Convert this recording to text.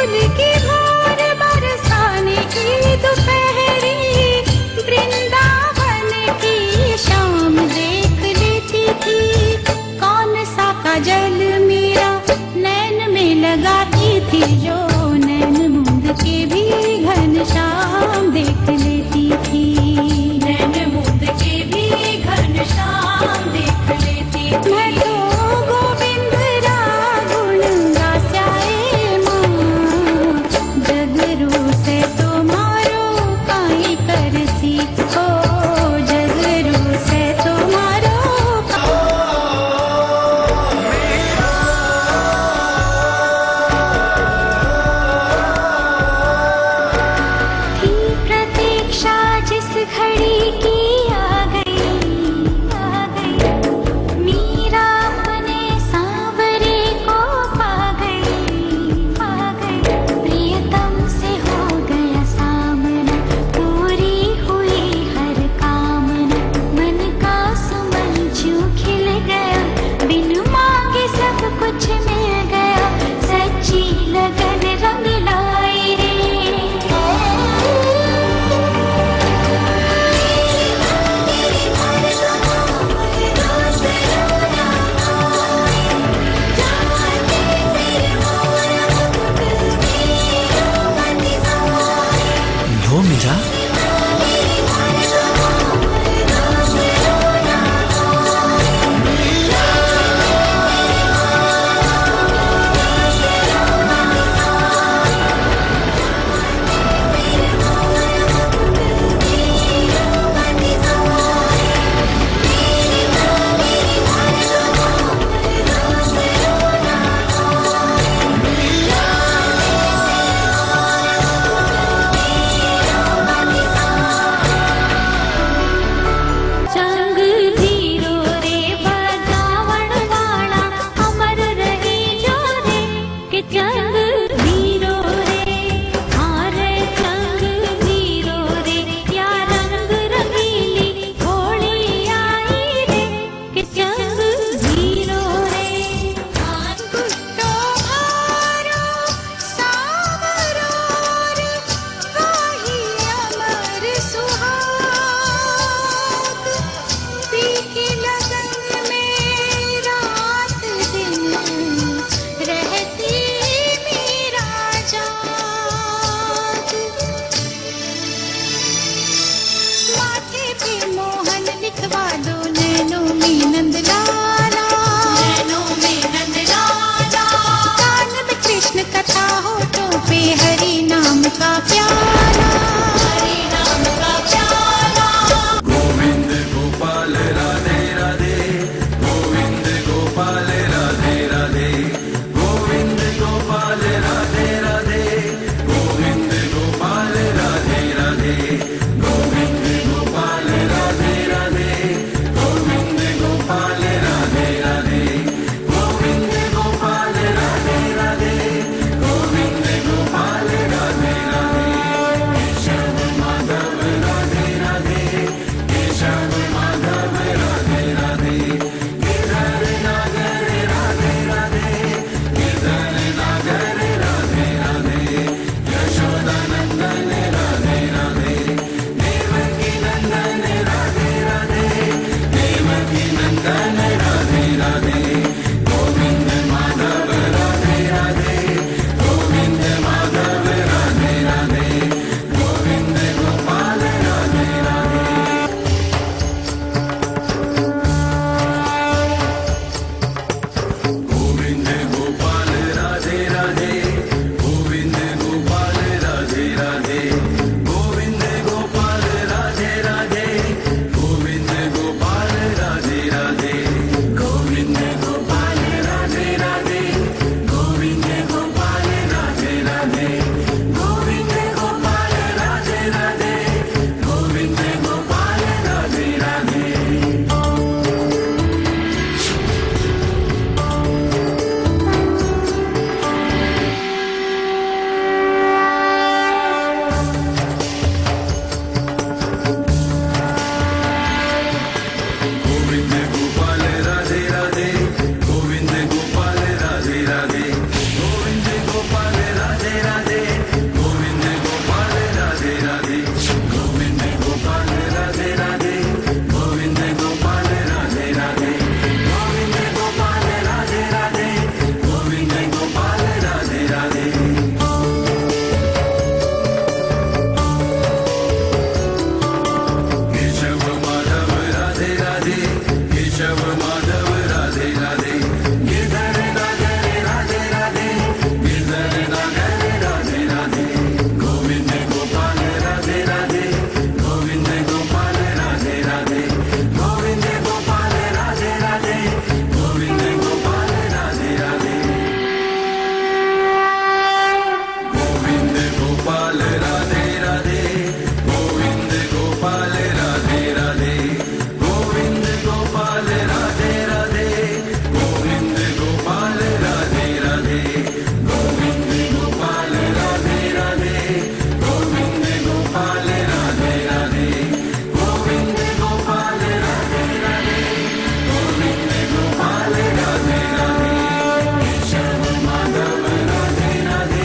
साल की भोर बरसाने की दोपहरी Linda?